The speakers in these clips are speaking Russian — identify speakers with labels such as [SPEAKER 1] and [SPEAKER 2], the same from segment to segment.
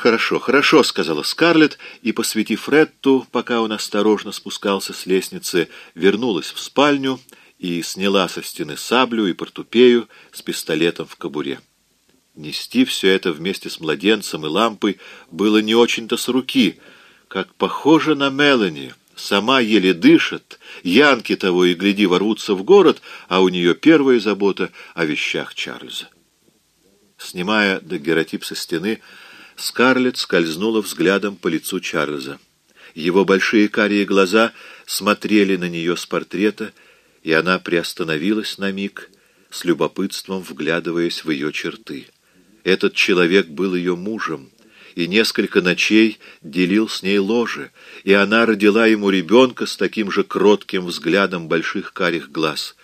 [SPEAKER 1] «Хорошо, хорошо», — сказала Скарлетт, и, посветив Ретту, пока он осторожно спускался с лестницы, вернулась в спальню и сняла со стены саблю и портупею с пистолетом в кобуре. Нести все это вместе с младенцем и лампой было не очень-то с руки, как похоже на Мелани. Сама еле дышит, янки того и гляди ворвутся в город, а у нее первая забота о вещах Чарльза. Снимая дагеротип со стены, Скарлетт скользнула взглядом по лицу Чарльза. Его большие карие глаза смотрели на нее с портрета, и она приостановилась на миг, с любопытством вглядываясь в ее черты. Этот человек был ее мужем, и несколько ночей делил с ней ложе, и она родила ему ребенка с таким же кротким взглядом больших карих глаз.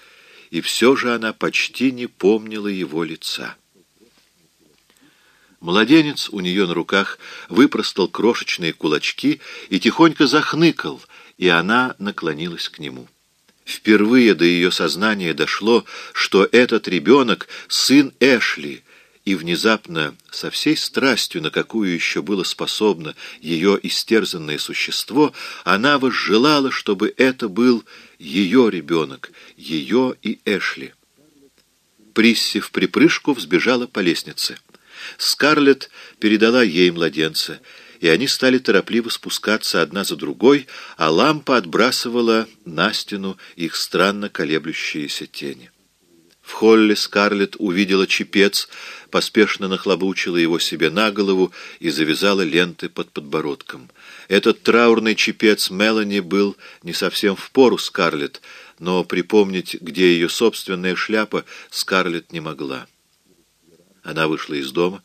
[SPEAKER 1] И все же она почти не помнила его лица. Младенец у нее на руках выпростал крошечные кулачки и тихонько захныкал, и она наклонилась к нему. Впервые до ее сознания дошло, что этот ребенок — сын Эшли, и внезапно, со всей страстью, на какую еще было способно ее истерзанное существо, она возжелала, чтобы это был ее ребенок, ее и Эшли. Присси в припрыжку взбежала по лестнице. Скарлетт передала ей младенца, и они стали торопливо спускаться одна за другой, а лампа отбрасывала на стену их странно колеблющиеся тени. В холле Скарлетт увидела чепец, поспешно нахлобучила его себе на голову и завязала ленты под подбородком. Этот траурный чепец Мелани был не совсем в пору Скарлетт, но припомнить, где ее собственная шляпа, Скарлетт не могла. Она вышла из дома,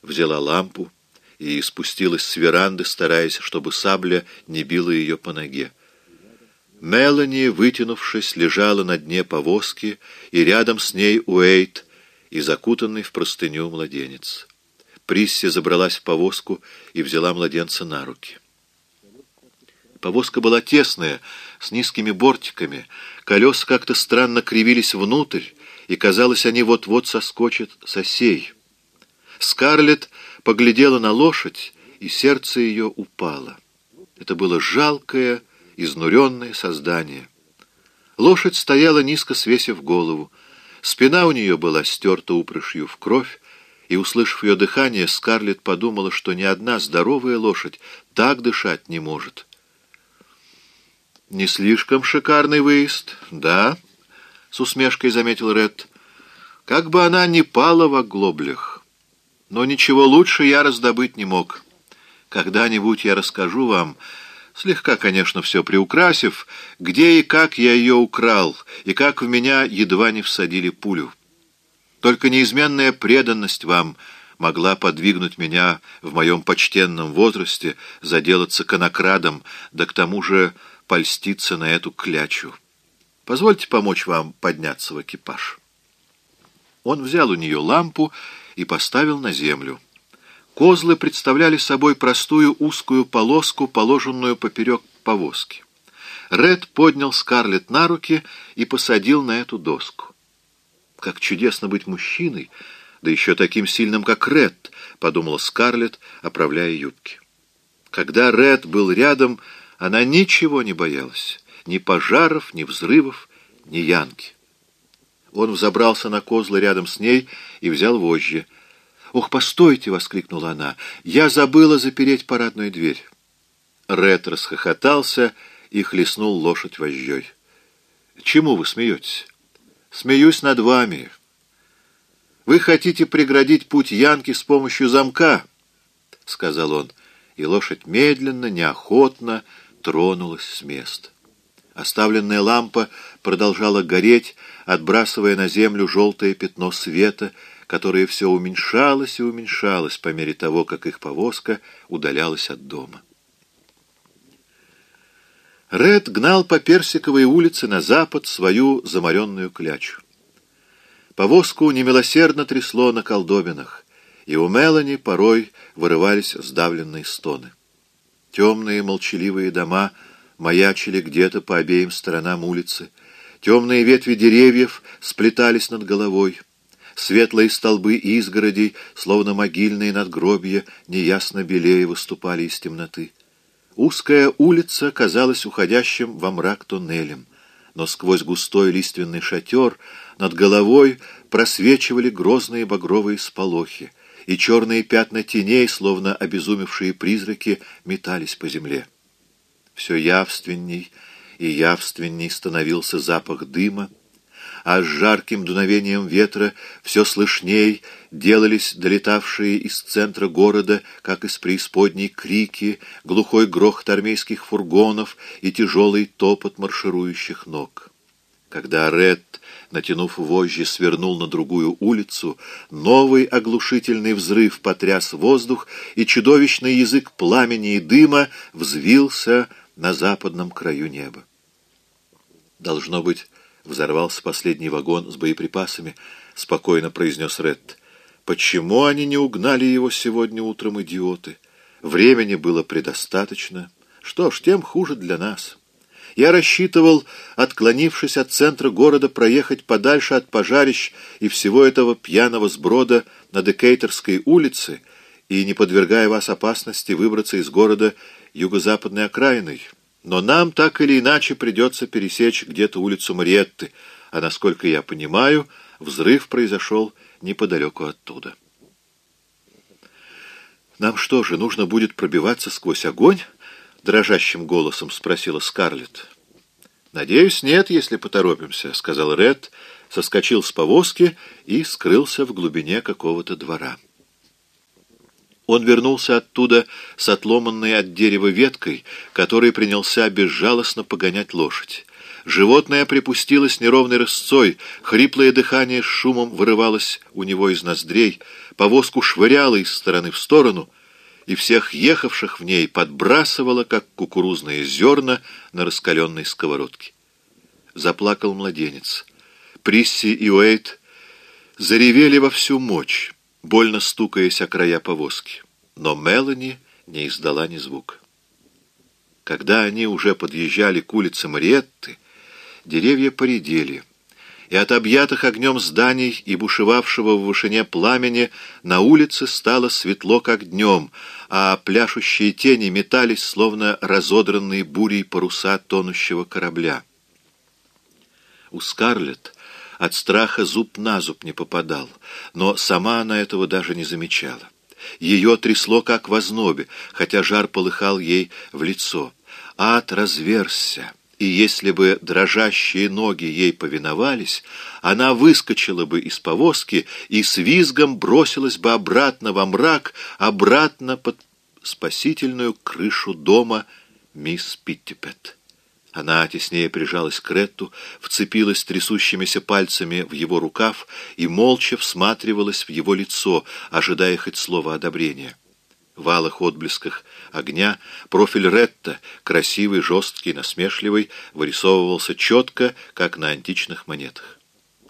[SPEAKER 1] взяла лампу и спустилась с веранды, стараясь, чтобы сабля не била ее по ноге. Мелани, вытянувшись, лежала на дне повозки, и рядом с ней Уэйт и закутанный в простыню младенец. Присси забралась в повозку и взяла младенца на руки. Повозка была тесная, с низкими бортиками, колеса как-то странно кривились внутрь, и, казалось, они вот-вот соскочат с осей. Скарлетт поглядела на лошадь, и сердце ее упало. Это было жалкое, изнуренное создание. Лошадь стояла низко свесив голову. Спина у нее была стерта упрыжью в кровь, и, услышав ее дыхание, Скарлетт подумала, что ни одна здоровая лошадь так дышать не может. «Не слишком шикарный выезд, да?» С усмешкой заметил Ред. Как бы она ни пала в оглоблях, но ничего лучше я раздобыть не мог. Когда-нибудь я расскажу вам, слегка, конечно, все приукрасив, где и как я ее украл, и как в меня едва не всадили пулю. Только неизменная преданность вам могла подвигнуть меня в моем почтенном возрасте заделаться конокрадом, да к тому же польститься на эту клячу. Позвольте помочь вам подняться в экипаж». Он взял у нее лампу и поставил на землю. Козлы представляли собой простую узкую полоску, положенную поперек повозки. Ред поднял Скарлетт на руки и посадил на эту доску. «Как чудесно быть мужчиной, да еще таким сильным, как Ред», — подумала Скарлетт, оправляя юбки. Когда Ред был рядом, она ничего не боялась ни пожаров, ни взрывов, ни янки. Он взобрался на козлы рядом с ней и взял вожжи. «Ох, постойте!» — воскликнула она. «Я забыла запереть парадную дверь». Ред расхохотался и хлестнул лошадь вожжой. «Чему вы смеетесь?» «Смеюсь над вами. Вы хотите преградить путь Янки с помощью замка?» — сказал он, и лошадь медленно, неохотно тронулась с места. Оставленная лампа продолжала гореть, отбрасывая на землю желтое пятно света, которое все уменьшалось и уменьшалось по мере того, как их повозка удалялась от дома. Ред гнал по Персиковой улице на запад свою заморенную клячу. Повозку немилосердно трясло на колдобинах, и у Мелани порой вырывались сдавленные стоны. Темные молчаливые дома — маячили где-то по обеим сторонам улицы. Темные ветви деревьев сплетались над головой. Светлые столбы изгородей, словно могильные надгробья, неясно белее выступали из темноты. Узкая улица казалась уходящим во мрак туннелем, но сквозь густой лиственный шатер над головой просвечивали грозные багровые сполохи, и черные пятна теней, словно обезумевшие призраки, метались по земле. Все явственней и явственней становился запах дыма, а с жарким дуновением ветра все слышней делались долетавшие из центра города, как из преисподней, крики, глухой грохот армейских фургонов и тяжелый топот марширующих ног. Когда Ред, натянув вожжи, свернул на другую улицу, новый оглушительный взрыв потряс воздух, и чудовищный язык пламени и дыма взвился на западном краю неба. Должно быть, Взорвался последний вагон с боеприпасами, спокойно произнес Ретт. Почему они не угнали его сегодня утром, идиоты? Времени было предостаточно. Что ж, тем хуже для нас. Я рассчитывал, отклонившись от центра города, проехать подальше от пожарищ и всего этого пьяного сброда на Декейтерской улице и, не подвергая вас опасности, выбраться из города юго-западной окраиной. Но нам так или иначе придется пересечь где-то улицу Мариетты, а, насколько я понимаю, взрыв произошел неподалеку оттуда. «Нам что же, нужно будет пробиваться сквозь огонь?» — дрожащим голосом спросила Скарлетт. «Надеюсь, нет, если поторопимся», — сказал Ред, соскочил с повозки и скрылся в глубине какого-то двора. Он вернулся оттуда с отломанной от дерева веткой, который принялся безжалостно погонять лошадь. Животное припустилось неровной рысцой, хриплое дыхание с шумом вырывалось у него из ноздрей, повозку швыряло из стороны в сторону, и всех ехавших в ней подбрасывало, как кукурузные зерна на раскаленной сковородке. Заплакал младенец. Присси и Уэйт заревели во всю мощь больно стукаясь о края повозки. Но Мелани не издала ни звука. Когда они уже подъезжали к улице Мариетты, деревья поредели, и от объятых огнем зданий и бушевавшего в вышине пламени на улице стало светло, как днем, а пляшущие тени метались, словно разодранные бурей паруса тонущего корабля. У Скарлетт от страха зуб на зуб не попадал, но сама она этого даже не замечала. Ее трясло, как в ознобе, хотя жар полыхал ей в лицо. Ад разверзся, и если бы дрожащие ноги ей повиновались, она выскочила бы из повозки и с визгом бросилась бы обратно во мрак, обратно под спасительную крышу дома мисс Питтипет. Она теснее прижалась к Ретту, вцепилась трясущимися пальцами в его рукав и молча всматривалась в его лицо, ожидая хоть слова одобрения. В алых отблесках огня профиль Ретта, красивый, жесткий, насмешливый, вырисовывался четко, как на античных монетах.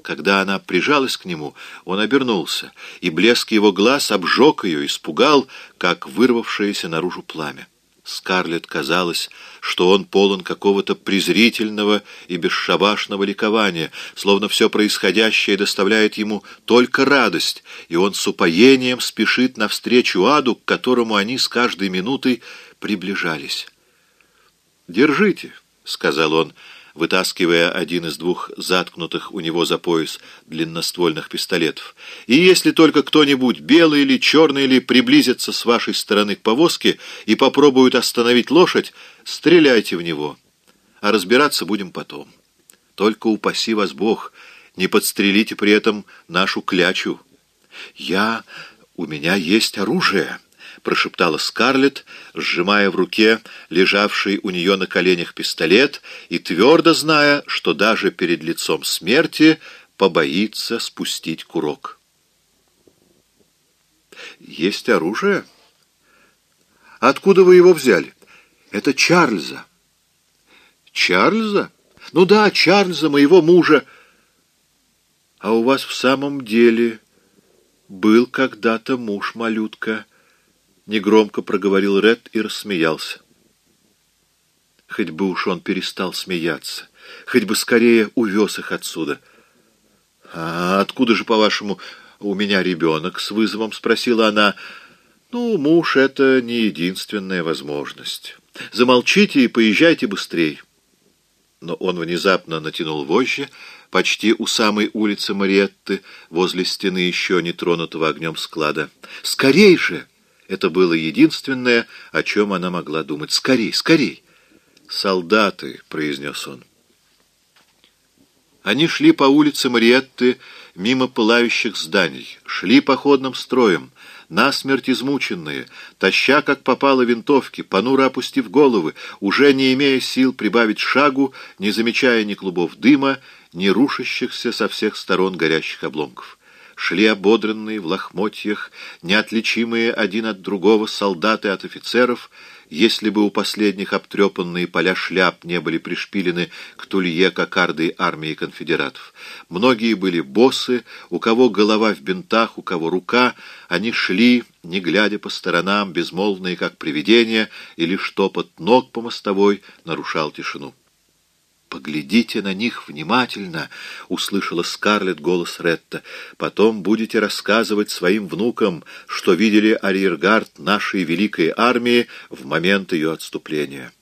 [SPEAKER 1] Когда она прижалась к нему, он обернулся, и блеск его глаз обжег ее, испугал, как вырвавшееся наружу пламя. Скарлетт казалось, что он полон какого-то презрительного и бесшабашного ликования, словно все происходящее доставляет ему только радость, и он с упоением спешит навстречу аду, к которому они с каждой минутой приближались. «Держите», — сказал он, — вытаскивая один из двух заткнутых у него за пояс длинноствольных пистолетов. «И если только кто-нибудь, белый или черный или, приблизится с вашей стороны к повозке и попробует остановить лошадь, стреляйте в него, а разбираться будем потом. Только упаси вас Бог, не подстрелите при этом нашу клячу. Я... у меня есть оружие» прошептала Скарлетт, сжимая в руке лежавший у нее на коленях пистолет и твердо зная, что даже перед лицом смерти побоится спустить курок. «Есть оружие? Откуда вы его взяли?» «Это Чарльза». «Чарльза? Ну да, Чарльза, моего мужа». «А у вас в самом деле был когда-то муж-малютка?» Негромко проговорил Ред и рассмеялся. Хоть бы уж он перестал смеяться, хоть бы скорее увез их отсюда. «А откуда же, по-вашему, у меня ребенок?» — с вызовом спросила она. «Ну, муж — это не единственная возможность. Замолчите и поезжайте быстрей». Но он внезапно натянул вожжи, почти у самой улицы Мариетты, возле стены еще не тронутого огнем склада. «Скорей же!» Это было единственное, о чем она могла думать. «Скорей, скорей!» «Солдаты!» — произнес он. Они шли по улице Мариетты мимо пылающих зданий, шли походным строем, насмерть измученные, таща, как попало, винтовки, понуро опустив головы, уже не имея сил прибавить шагу, не замечая ни клубов дыма, ни рушащихся со всех сторон горящих обломков. Шли ободренные в лохмотьях, неотличимые один от другого солдаты от офицеров — если бы у последних обтрепанные поля шляп не были пришпилены к тулье кокарды армии конфедератов. Многие были боссы, у кого голова в бинтах, у кого рука, они шли, не глядя по сторонам, безмолвные, как привидения, и лишь топот ног по мостовой нарушал тишину. «Поглядите на них внимательно!» — услышала Скарлетт голос Ретта. «Потом будете рассказывать своим внукам, что видели арьергард нашей великой армии в момент ее отступления».